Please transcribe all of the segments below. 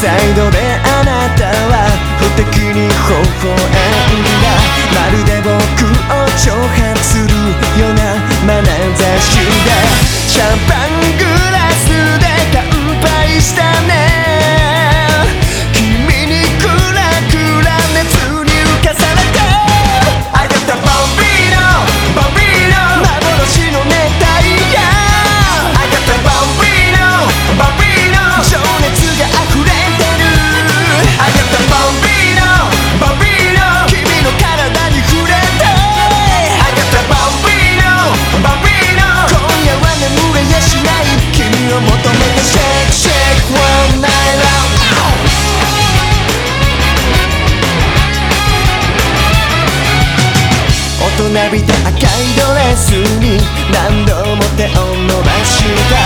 サイドであなたは不敵に微笑んだ。まるで僕を挑発するような眼差しだ大人びた赤いドレスに何度も手を伸ばした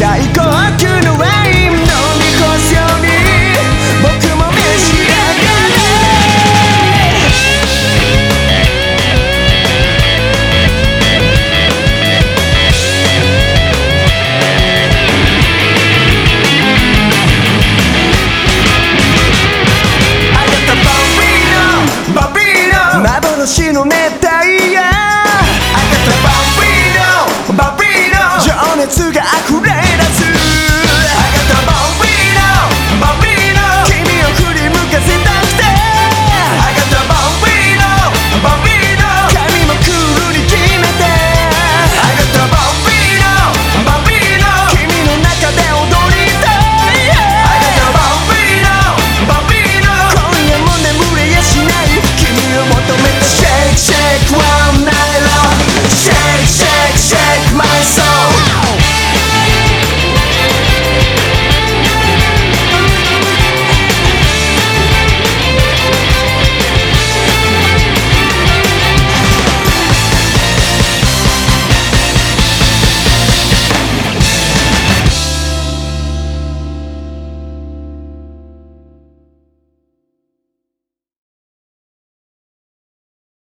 下一个